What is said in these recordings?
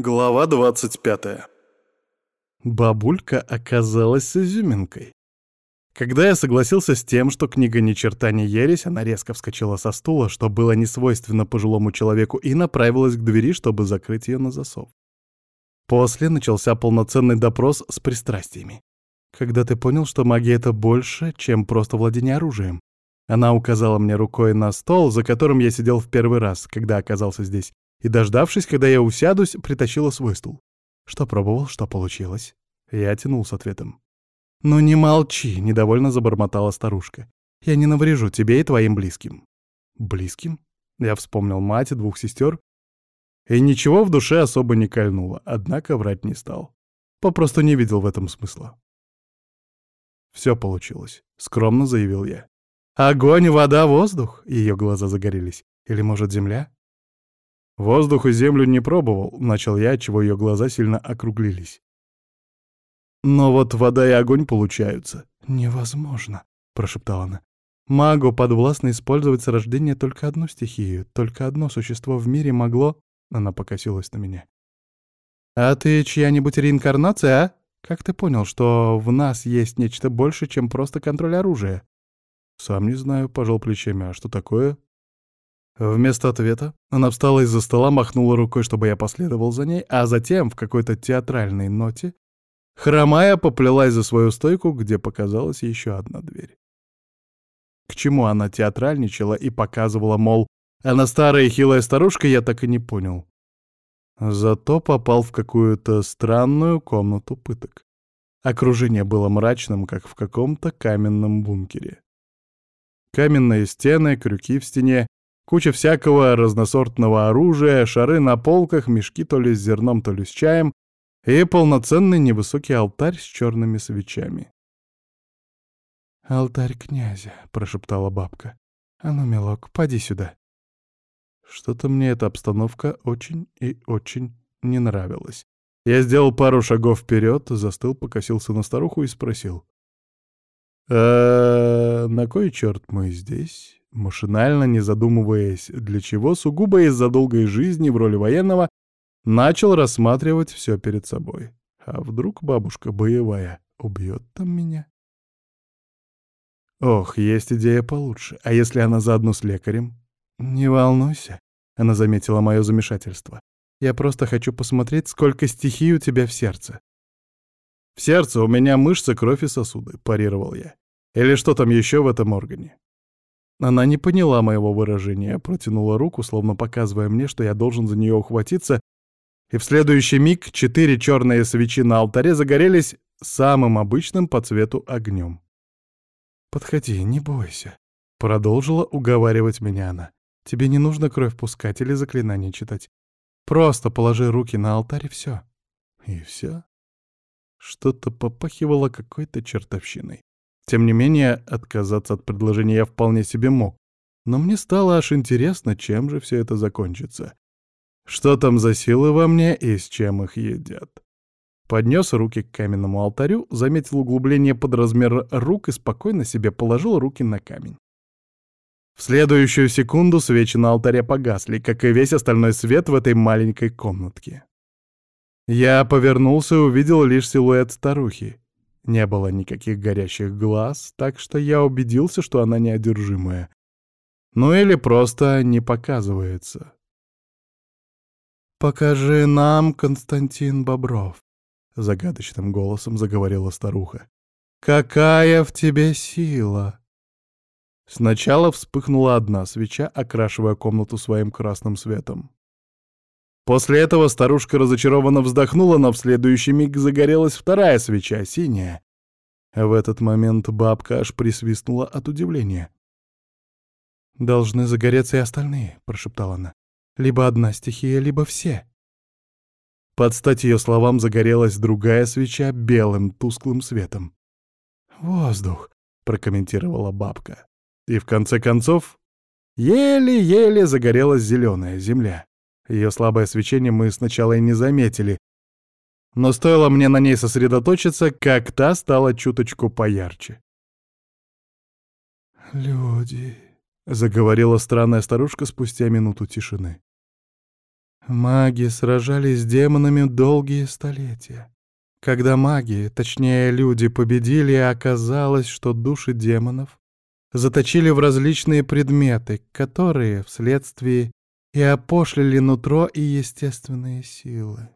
Глава 25. Бабулька оказалась с изюминкой. Когда я согласился с тем, что книга ни черта не ересь, она резко вскочила со стула, что было несвойственно пожилому человеку, и направилась к двери, чтобы закрыть ее на засов. После начался полноценный допрос с пристрастиями. Когда ты понял, что магия — это больше, чем просто владение оружием? Она указала мне рукой на стол, за которым я сидел в первый раз, когда оказался здесь, и, дождавшись, когда я усядусь, притащила свой стул. Что пробовал, что получилось? Я тянул с ответом. «Ну не молчи», — недовольно забормотала старушка. «Я не наврежу тебе и твоим близким». «Близким?» Я вспомнил мать и двух сестер. И ничего в душе особо не кольнуло, однако врать не стал. Попросту не видел в этом смысла. Все получилось, скромно заявил я. Огонь, вода, воздух. Ее глаза загорелись. Или, может, земля? Воздух и землю не пробовал, начал я, чего ее глаза сильно округлились. Но вот вода и огонь получаются. Невозможно, прошептала она. Магу подвластно использовать с рождения только одну стихию, только одно существо в мире могло... Она покосилась на меня. «А ты чья-нибудь реинкарнация, а? Как ты понял, что в нас есть нечто больше, чем просто контроль оружия?» «Сам не знаю», — пожал плечами. «А что такое?» Вместо ответа она встала из-за стола, махнула рукой, чтобы я последовал за ней, а затем в какой-то театральной ноте, хромая, поплелась за свою стойку, где показалась еще одна дверь. К чему она театральничала и показывала, мол, она старая и хилая старушка, я так и не понял. Зато попал в какую-то странную комнату пыток. Окружение было мрачным, как в каком-то каменном бункере. Каменные стены, крюки в стене, Куча всякого разносортного оружия, шары на полках, мешки то ли с зерном, то ли с чаем и полноценный невысокий алтарь с черными свечами. «Алтарь князя», — прошептала бабка. «А ну, милок, поди сюда». Что-то мне эта обстановка очень и очень не нравилась. Я сделал пару шагов вперед, застыл, покосился на старуху и спросил. «А на кой черт мы здесь?» Машинально, не задумываясь, для чего, сугубо из-за долгой жизни в роли военного, начал рассматривать все перед собой. А вдруг бабушка боевая убьет там меня? Ох, есть идея получше. А если она заодно с лекарем? Не волнуйся, она заметила мое замешательство. Я просто хочу посмотреть, сколько стихий у тебя в сердце. В сердце у меня мышцы, кровь и сосуды, парировал я. Или что там еще в этом органе? Она не поняла моего выражения, протянула руку, словно показывая мне, что я должен за нее ухватиться, и в следующий миг четыре черные свечи на алтаре загорелись самым обычным по цвету огнем. «Подходи, не бойся», — продолжила уговаривать меня она. «Тебе не нужно кровь пускать или заклинание читать. Просто положи руки на алтарь и все». И все. Что-то попахивало какой-то чертовщиной. Тем не менее, отказаться от предложения я вполне себе мог. Но мне стало аж интересно, чем же все это закончится. Что там за силы во мне и с чем их едят? Поднес руки к каменному алтарю, заметил углубление под размер рук и спокойно себе положил руки на камень. В следующую секунду свечи на алтаре погасли, как и весь остальной свет в этой маленькой комнатке. Я повернулся и увидел лишь силуэт старухи. Не было никаких горящих глаз, так что я убедился, что она неодержимая. Ну или просто не показывается. «Покажи нам, Константин Бобров», — загадочным голосом заговорила старуха. «Какая в тебе сила!» Сначала вспыхнула одна свеча, окрашивая комнату своим красным светом. После этого старушка разочарованно вздохнула, но в следующий миг загорелась вторая свеча, синяя. В этот момент бабка аж присвистнула от удивления. «Должны загореться и остальные», — прошептала она. «Либо одна стихия, либо все». Под стать ее словам загорелась другая свеча белым тусклым светом. «Воздух», — прокомментировала бабка. И в конце концов, еле-еле загорелась зеленая земля. Ее слабое свечение мы сначала и не заметили, но стоило мне на ней сосредоточиться, как та стала чуточку поярче. «Люди», — заговорила странная старушка спустя минуту тишины. Маги сражались с демонами долгие столетия. Когда маги, точнее люди, победили, оказалось, что души демонов заточили в различные предметы, которые вследствие и опошлили нутро и естественные силы.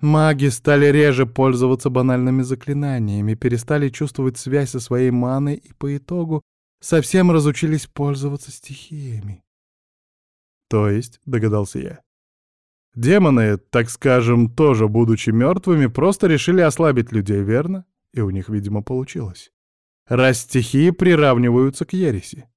Маги стали реже пользоваться банальными заклинаниями, перестали чувствовать связь со своей маной и по итогу совсем разучились пользоваться стихиями. То есть, догадался я, демоны, так скажем, тоже будучи мертвыми, просто решили ослабить людей, верно? И у них, видимо, получилось. Раз стихии приравниваются к ереси.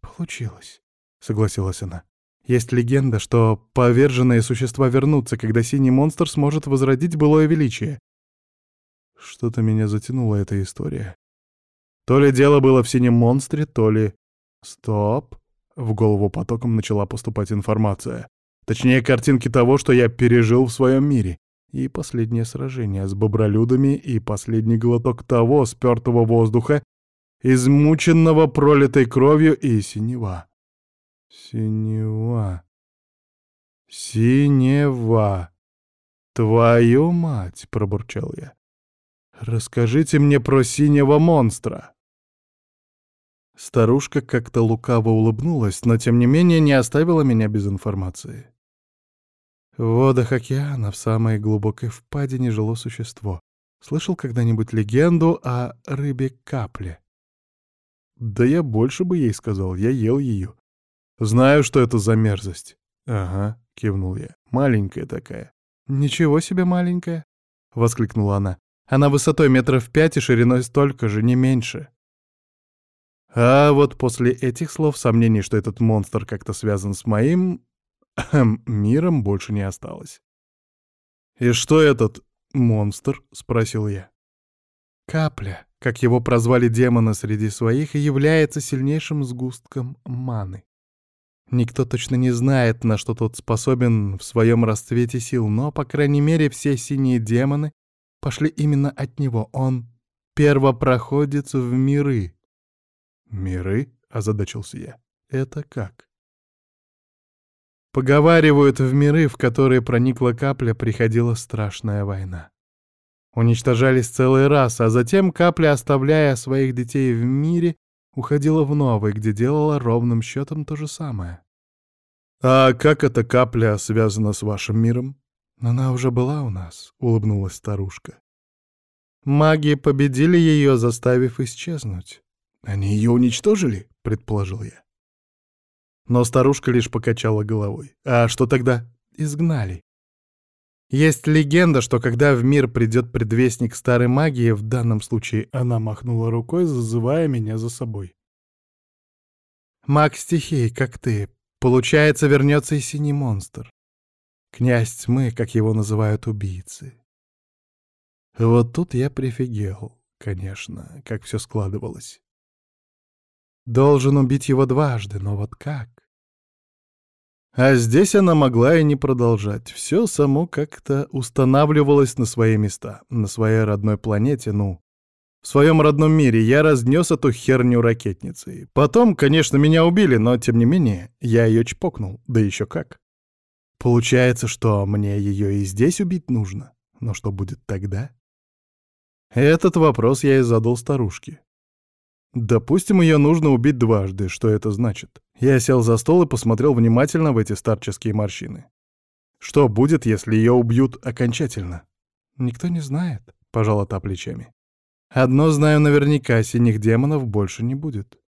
Получилось, согласилась она. Есть легенда, что поверженные существа вернутся, когда синий монстр сможет возродить былое величие. Что-то меня затянула эта история. То ли дело было в синем монстре, то ли... Стоп. В голову потоком начала поступать информация. Точнее, картинки того, что я пережил в своем мире. И последнее сражение с бобролюдами, и последний глоток того спёртого воздуха, измученного пролитой кровью и синева. Синева. Синева. Твою мать, пробурчал я. Расскажите мне про синего монстра. Старушка как-то лукаво улыбнулась, но тем не менее не оставила меня без информации. В водах океана в самой глубокой впадине жило существо. Слышал когда-нибудь легенду о рыбе-капле? Да я больше бы ей сказал, я ел ее. Знаю, что это за мерзость. Ага, кивнул я. Маленькая такая. Ничего себе маленькая, воскликнула она. Она высотой метров пять и шириной столько же, не меньше. А вот после этих слов сомнений, что этот монстр как-то связан с моим миром, больше не осталось. «И что этот монстр?» — спросил я. «Капля, как его прозвали демоны среди своих, является сильнейшим сгустком маны. Никто точно не знает, на что тот способен в своем расцвете сил, но, по крайней мере, все синие демоны пошли именно от него. Он первопроходец в миры. «Миры?» — озадачился я. «Это как?» Поговаривают, в миры, в которые проникла капля, приходила страшная война. Уничтожались целые расы, а затем капля, оставляя своих детей в мире, уходила в новый, где делала ровным счетом то же самое. «А как эта капля связана с вашим миром?» «Она уже была у нас», — улыбнулась старушка. «Маги победили ее, заставив исчезнуть». «Они ее уничтожили?» — предположил я. Но старушка лишь покачала головой. «А что тогда?» «Изгнали. Есть легенда, что когда в мир придет предвестник старой магии, в данном случае она махнула рукой, зазывая меня за собой. Маг стихий, как ты, получается, вернется и синий монстр. Князь тьмы, как его называют убийцы. Вот тут я прифигел, конечно, как все складывалось. Должен убить его дважды, но вот как? А здесь она могла и не продолжать. Все само как-то устанавливалось на свои места, на своей родной планете, ну, в своем родном мире я разнес эту херню ракетницей. Потом, конечно, меня убили, но, тем не менее, я ее чпокнул, да еще как. Получается, что мне ее и здесь убить нужно. Но что будет тогда? Этот вопрос я и задал старушке. Допустим, ее нужно убить дважды. Что это значит? Я сел за стол и посмотрел внимательно в эти старческие морщины. Что будет, если ее убьют окончательно? Никто не знает, пожала та плечами. Одно знаю наверняка, синих демонов больше не будет.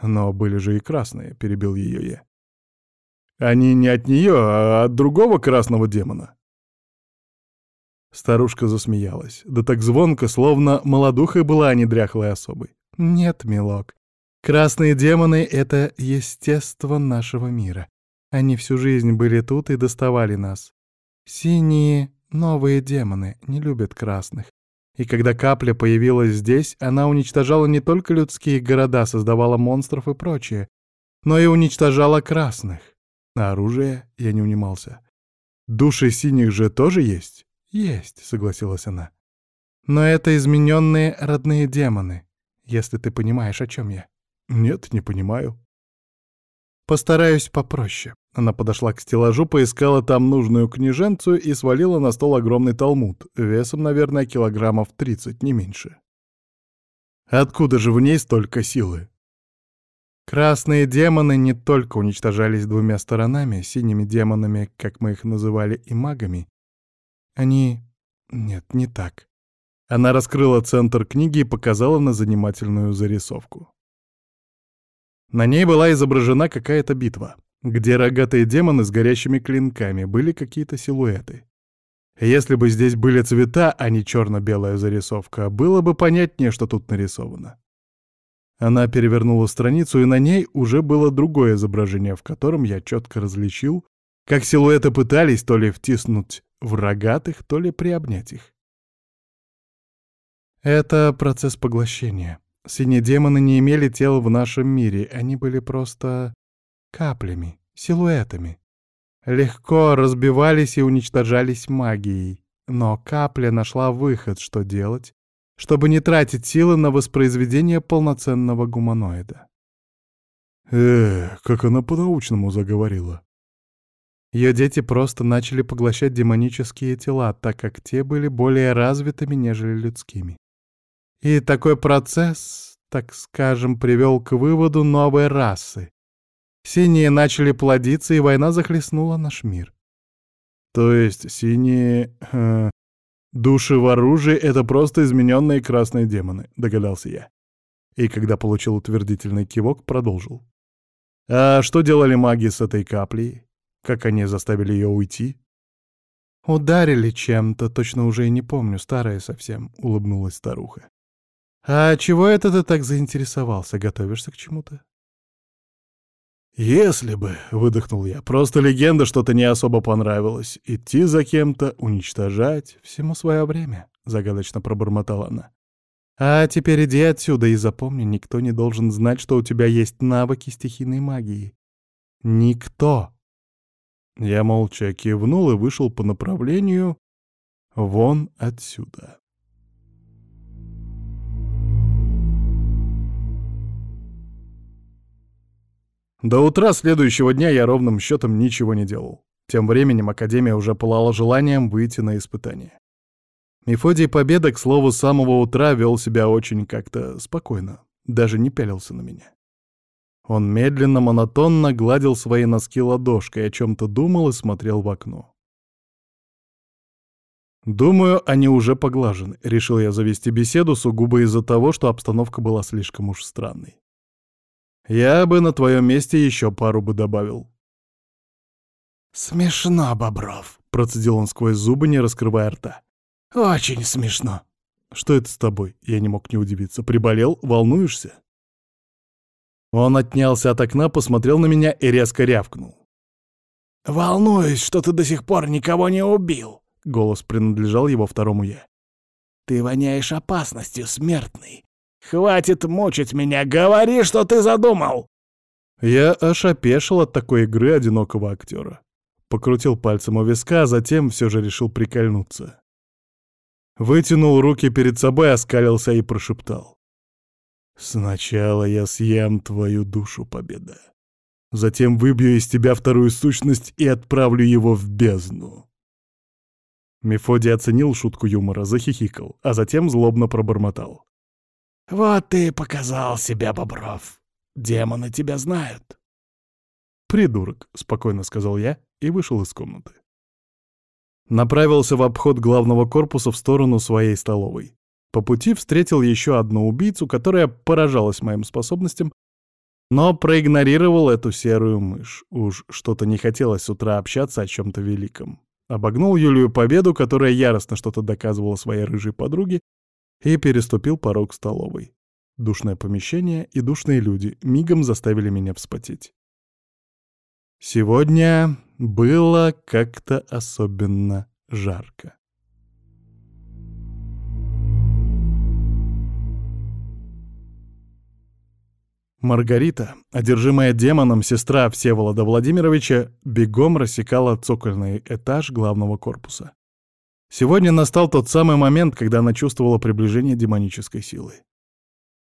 Но были же и красные, перебил ее я. Они не от нее, а от другого красного демона. Старушка засмеялась, да так звонко, словно молодухой была, а не дряхлой особой. «Нет, милок. Красные демоны — это естество нашего мира. Они всю жизнь были тут и доставали нас. Синие — новые демоны, не любят красных. И когда капля появилась здесь, она уничтожала не только людские города, создавала монстров и прочее, но и уничтожала красных. А оружие я не унимался. Души синих же тоже есть? Есть, согласилась она. Но это измененные родные демоны если ты понимаешь, о чем я. Нет, не понимаю. Постараюсь попроще. Она подошла к стеллажу, поискала там нужную книженцу и свалила на стол огромный талмуд, весом, наверное, килограммов 30, не меньше. Откуда же в ней столько силы? Красные демоны не только уничтожались двумя сторонами, синими демонами, как мы их называли, и магами. Они... Нет, не так. Она раскрыла центр книги и показала на занимательную зарисовку. На ней была изображена какая-то битва, где рогатые демоны с горящими клинками были какие-то силуэты. Если бы здесь были цвета, а не черно-белая зарисовка, было бы понятнее, что тут нарисовано. Она перевернула страницу, и на ней уже было другое изображение, в котором я четко различил, как силуэты пытались то ли втиснуть в рогатых, то ли приобнять их. Это процесс поглощения. Синие демоны не имели тел в нашем мире, они были просто каплями, силуэтами. Легко разбивались и уничтожались магией. Но капля нашла выход, что делать, чтобы не тратить силы на воспроизведение полноценного гуманоида. Эх, как она по-научному заговорила. Ее дети просто начали поглощать демонические тела, так как те были более развитыми, нежели людскими. И такой процесс, так скажем, привел к выводу новой расы. Синие начали плодиться, и война захлестнула наш мир. То есть синие... Э, Души в оружии — это просто измененные красные демоны, догадался я. И когда получил утвердительный кивок, продолжил. А что делали маги с этой каплей? Как они заставили ее уйти? Ударили чем-то, точно уже и не помню, старая совсем, улыбнулась старуха. А чего это ты так заинтересовался? Готовишься к чему-то? «Если бы», — выдохнул я, — «просто легенда что-то не особо понравилась. Идти за кем-то, уничтожать, всему свое время», — загадочно пробормотала она. «А теперь иди отсюда и запомни, никто не должен знать, что у тебя есть навыки стихийной магии. Никто!» Я молча кивнул и вышел по направлению вон отсюда. До утра следующего дня я ровным счетом ничего не делал. Тем временем Академия уже пылала желанием выйти на испытание. Мефодий Победа, к слову, с самого утра вел себя очень как-то спокойно, даже не пялился на меня. Он медленно, монотонно гладил свои носки ладошкой, о чем-то думал и смотрел в окно. «Думаю, они уже поглажены», — решил я завести беседу сугубо из-за того, что обстановка была слишком уж странной. Я бы на твоем месте еще пару бы добавил. «Смешно, Бобров», — процедил он сквозь зубы, не раскрывая рта. «Очень смешно». «Что это с тобой?» — я не мог не удивиться. «Приболел? Волнуешься?» Он отнялся от окна, посмотрел на меня и резко рявкнул. «Волнуюсь, что ты до сих пор никого не убил», — голос принадлежал его второму «я». «Ты воняешь опасностью, смертный. Хватит мучить меня, говори, что ты задумал!» Я аж опешил от такой игры одинокого актера. Покрутил пальцем у виска, а затем все же решил прикольнуться. Вытянул руки перед собой, оскалился и прошептал. «Сначала я съем твою душу, победа. Затем выбью из тебя вторую сущность и отправлю его в бездну». Мефодий оценил шутку юмора, захихикал, а затем злобно пробормотал. «Вот ты и показал себя, Бобров. Демоны тебя знают». «Придурок», — спокойно сказал я и вышел из комнаты. Направился в обход главного корпуса в сторону своей столовой. По пути встретил еще одну убийцу, которая поражалась моим способностям, но проигнорировал эту серую мышь. Уж что-то не хотелось с утра общаться о чем-то великом. Обогнул Юлию Победу, которая яростно что-то доказывала своей рыжей подруге, и переступил порог столовой. Душное помещение и душные люди мигом заставили меня вспотеть. Сегодня было как-то особенно жарко. Маргарита, одержимая демоном сестра Всеволода Владимировича, бегом рассекала цокольный этаж главного корпуса. Сегодня настал тот самый момент, когда она чувствовала приближение демонической силы.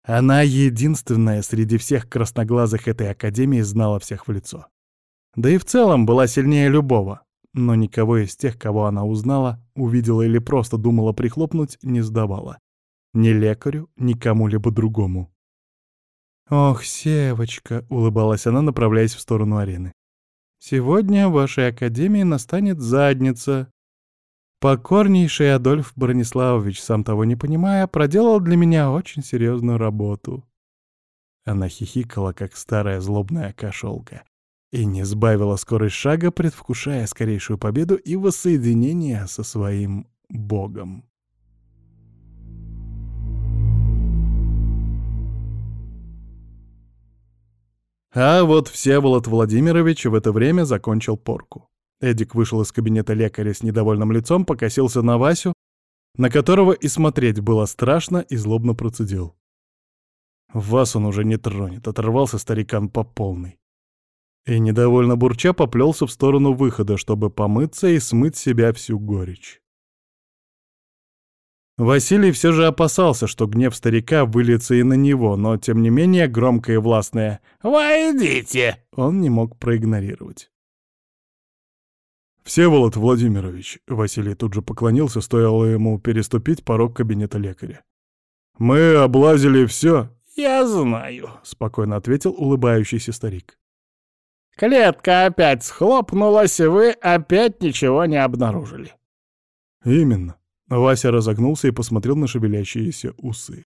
Она единственная среди всех красноглазых этой академии знала всех в лицо. Да и в целом была сильнее любого, но никого из тех, кого она узнала, увидела или просто думала прихлопнуть, не сдавала. Ни лекарю, ни кому-либо другому. «Ох, Севочка!» — улыбалась она, направляясь в сторону арены. «Сегодня в вашей академии настанет задница. Покорнейший Адольф Брониславович, сам того не понимая, проделал для меня очень серьезную работу». Она хихикала, как старая злобная кошелка, и не сбавила скорость шага, предвкушая скорейшую победу и воссоединение со своим богом. А вот Всеволод Владимирович в это время закончил порку. Эдик вышел из кабинета лекаря с недовольным лицом, покосился на Васю, на которого и смотреть было страшно, и злобно процедил. Вас он уже не тронет, оторвался старикан по полной и, недовольно бурча, поплелся в сторону выхода, чтобы помыться и смыть себя всю горечь. Василий все же опасался, что гнев старика выльется и на него, но, тем не менее, громкое и властное «Войдите!» он не мог проигнорировать. «Всеволод Владимирович», — Василий тут же поклонился, стоило ему переступить порог кабинета лекаря. «Мы облазили все». «Я знаю», — спокойно ответил улыбающийся старик. Клетка опять схлопнулась, и вы опять ничего не обнаружили. Именно. Вася разогнулся и посмотрел на шевелящиеся усы.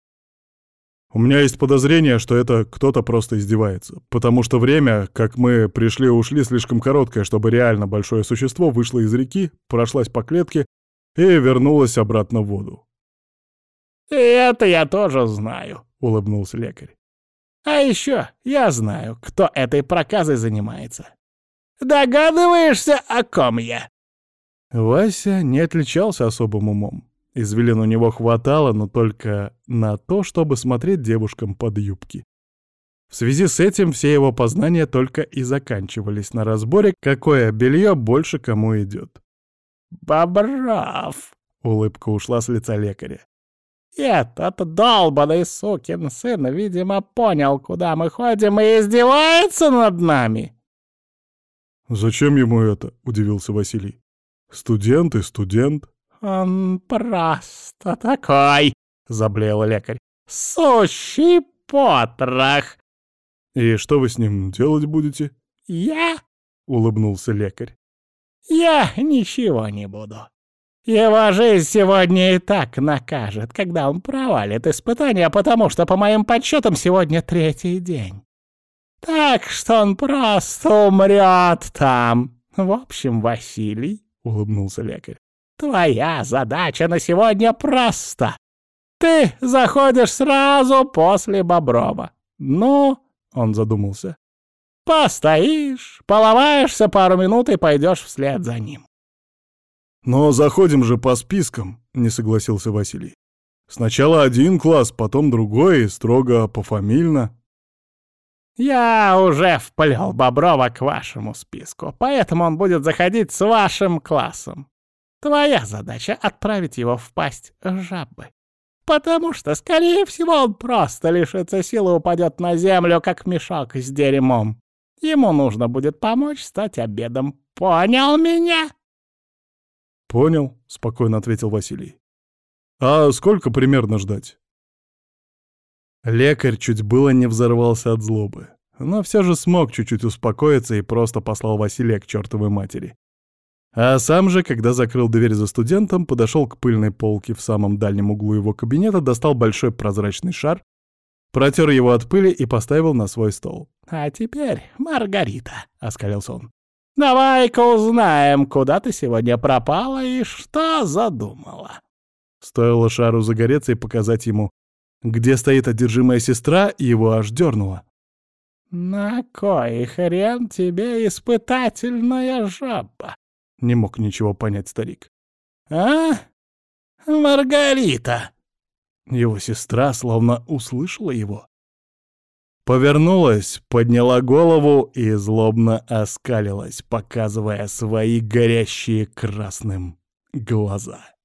У меня есть подозрение, что это кто-то просто издевается, потому что время, как мы пришли-ушли, слишком короткое, чтобы реально большое существо вышло из реки, прошлась по клетке и вернулось обратно в воду. «И это я тоже знаю», — улыбнулся лекарь. А еще я знаю, кто этой проказой занимается. Догадываешься, о ком я?» Вася не отличался особым умом. Извилин у него хватало, но только на то, чтобы смотреть девушкам под юбки. В связи с этим все его познания только и заканчивались на разборе, какое белье больше кому идет. «Бобров!» — улыбка ушла с лица лекаря. Этот долбанный сукин сын, видимо, понял, куда мы ходим, и издевается над нами. «Зачем ему это?» — удивился Василий. «Студент и студент». «Он просто такой!» — заблеял лекарь. «Сущий потрох!» «И что вы с ним делать будете?» «Я?» — улыбнулся лекарь. «Я ничего не буду. Его жизнь сегодня и так накажет, когда он провалит испытание, потому что, по моим подсчетам, сегодня третий день. Так что он просто умрет там. В общем, Василий, — улыбнулся лекарь, — твоя задача на сегодня проста. Ты заходишь сразу после Боброва. Ну, — он задумался, — постоишь, поломаешься пару минут и пойдешь вслед за ним. «Но заходим же по спискам», — не согласился Василий. «Сначала один класс, потом другой, строго пофамильно». «Я уже вплел Боброва к вашему списку, поэтому он будет заходить с вашим классом. Твоя задача — отправить его в пасть жабы. Потому что, скорее всего, он просто лишится силы и упадет на землю, как мешок с дерьмом. Ему нужно будет помочь стать обедом. Понял меня?» «Понял», — спокойно ответил Василий. «А сколько примерно ждать?» Лекарь чуть было не взорвался от злобы, но все же смог чуть-чуть успокоиться и просто послал Василия к чертовой матери. А сам же, когда закрыл дверь за студентом, подошел к пыльной полке в самом дальнем углу его кабинета, достал большой прозрачный шар, протер его от пыли и поставил на свой стол. «А теперь, Маргарита», — оскалился он, Давай-ка узнаем, куда ты сегодня пропала и что задумала. Стоило шару загореться и показать ему, где стоит одержимая сестра, его аж дернуло. «На кой хрен тебе испытательная жаба?» — не мог ничего понять старик. «А? Маргарита!» Его сестра словно услышала его. Повернулась, подняла голову и злобно оскалилась, показывая свои горящие красным глаза.